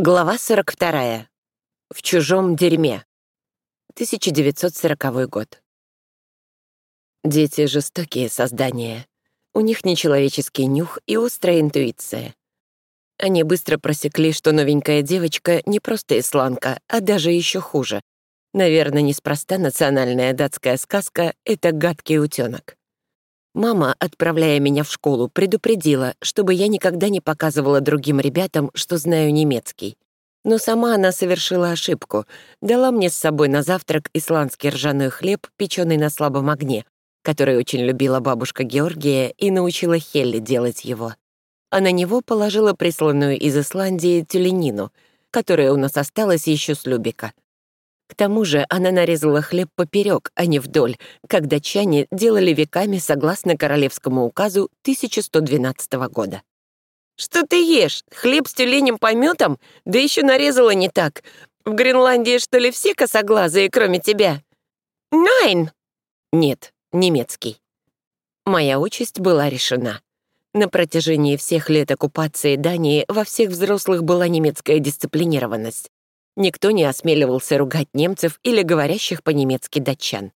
Глава 42. В чужом дерьме. 1940 год. Дети — жестокие создания. У них нечеловеческий нюх и острая интуиция. Они быстро просекли, что новенькая девочка не просто исланка, а даже еще хуже. Наверное, неспроста национальная датская сказка — это гадкий утенок. Мама, отправляя меня в школу, предупредила, чтобы я никогда не показывала другим ребятам, что знаю немецкий. Но сама она совершила ошибку. Дала мне с собой на завтрак исландский ржаной хлеб, печеный на слабом огне, который очень любила бабушка Георгия и научила Хелли делать его. А на него положила присланную из Исландии тюленину, которая у нас осталась еще с Любика. К тому же она нарезала хлеб поперек, а не вдоль, как датчане делали веками согласно королевскому указу 1112 года. «Что ты ешь? Хлеб с тюленем пометом? Да еще нарезала не так. В Гренландии, что ли, все косоглазые, кроме тебя?» «Найн!» «Нет, немецкий». Моя участь была решена. На протяжении всех лет оккупации Дании во всех взрослых была немецкая дисциплинированность. Никто не осмеливался ругать немцев или говорящих по-немецки датчан.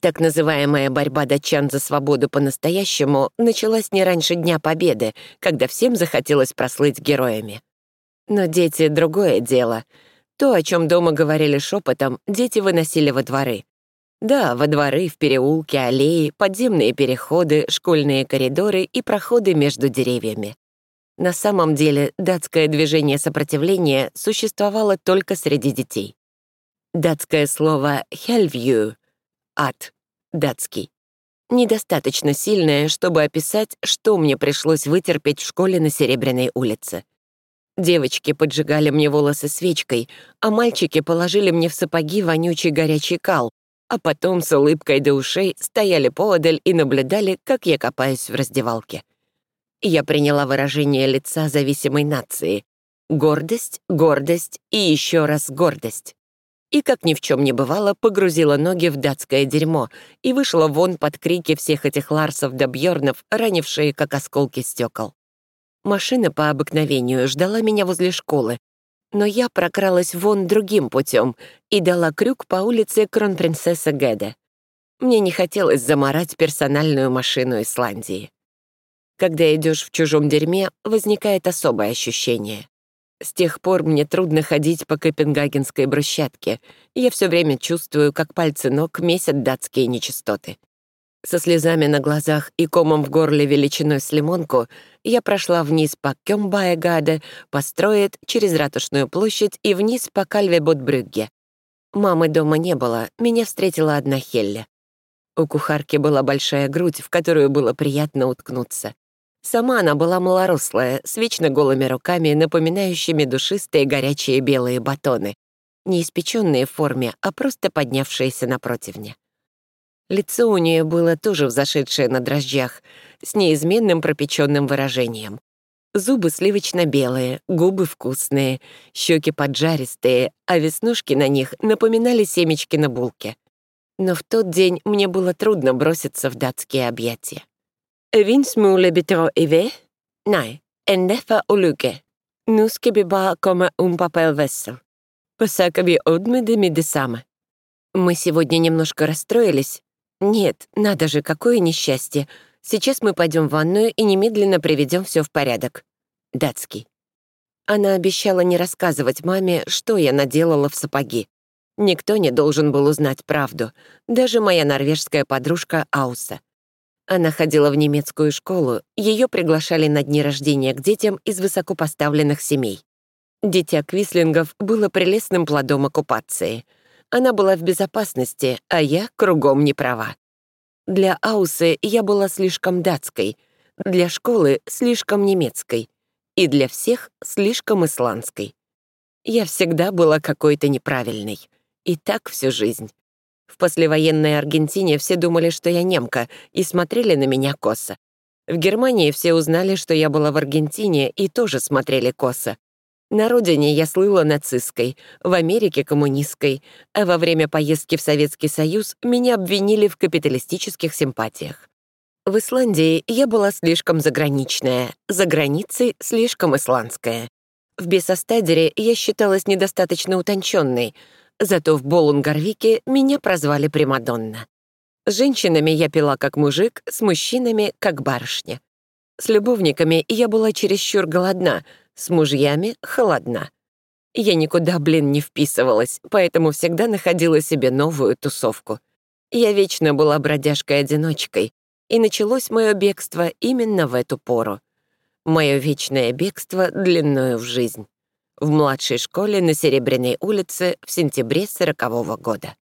Так называемая борьба датчан за свободу по-настоящему началась не раньше Дня Победы, когда всем захотелось прослыть героями. Но дети — другое дело. То, о чем дома говорили шепотом, дети выносили во дворы. Да, во дворы, в переулки, аллеи, подземные переходы, школьные коридоры и проходы между деревьями. На самом деле датское движение сопротивления существовало только среди детей. Датское слово «хельвью» — «ад», датский. Недостаточно сильное, чтобы описать, что мне пришлось вытерпеть в школе на Серебряной улице. Девочки поджигали мне волосы свечкой, а мальчики положили мне в сапоги вонючий горячий кал, а потом с улыбкой до ушей стояли поодаль и наблюдали, как я копаюсь в раздевалке. Я приняла выражение лица зависимой нации. Гордость, гордость и еще раз гордость. И, как ни в чем не бывало, погрузила ноги в датское дерьмо и вышла вон под крики всех этих Ларсов да Бьорнов, ранившие, как осколки стекол. Машина по обыкновению ждала меня возле школы, но я прокралась вон другим путем и дала крюк по улице Кронпринцесса Геде. Мне не хотелось заморать персональную машину Исландии. Когда идешь в чужом дерьме, возникает особое ощущение. С тех пор мне трудно ходить по копенгагенской брусчатке. Я все время чувствую, как пальцы ног месят датские нечистоты. Со слезами на глазах и комом в горле величиной с лимонку я прошла вниз по Кёмбаегаде, по Строит, через Ратушную площадь и вниз по Кальве-Ботбрюгге. Мамы дома не было, меня встретила одна Хелля. У кухарки была большая грудь, в которую было приятно уткнуться. Сама она была малорослая, с вечно голыми руками, напоминающими душистые горячие белые батоны, не испеченные в форме, а просто поднявшиеся на противне. Лицо у нее было тоже взошедшее на дрожжах, с неизменным пропеченным выражением. Зубы сливочно-белые, губы вкусные, щеки поджаристые, а веснушки на них напоминали семечки на булке. Но в тот день мне было трудно броситься в датские объятия. Vindsmule betror i ved? Nej, en neffa olycka. Nu ska vi bara komma um papelvessel. Посака ви одмеди медисама. Мы сегодня немножко расстроились. Нет, надо же, какое несчастье. Сейчас мы пойдем в ванную и немедленно приведем все в порядок. Датский. Она обещала не рассказывать маме, что я наделала в сапоги. Никто не должен был узнать правду, даже моя норвежская подружка Ауса. Она ходила в немецкую школу, ее приглашали на дни рождения к детям из высокопоставленных семей. Дитя Квислингов было прелестным плодом оккупации. Она была в безопасности, а я кругом не права. Для Аусы я была слишком датской, для школы — слишком немецкой, и для всех — слишком исландской. Я всегда была какой-то неправильной. И так всю жизнь. В послевоенной Аргентине все думали, что я немка, и смотрели на меня косо. В Германии все узнали, что я была в Аргентине, и тоже смотрели косо. На родине я слыла нацистской, в Америке — коммунистской, а во время поездки в Советский Союз меня обвинили в капиталистических симпатиях. В Исландии я была слишком заграничная, за границей — слишком исландская. В Бесостадере я считалась недостаточно утонченной, зато в Болунгарвике меня прозвали Примадонна. С женщинами я пила как мужик, с мужчинами — как барышня. С любовниками я была чересчур голодна, с мужьями — холодна. Я никуда, блин, не вписывалась, поэтому всегда находила себе новую тусовку. Я вечно была бродяжкой-одиночкой, и началось мое бегство именно в эту пору. Мое вечное бегство длиною в жизнь. В младшей школе на Серебряной улице в сентябре сорокового года.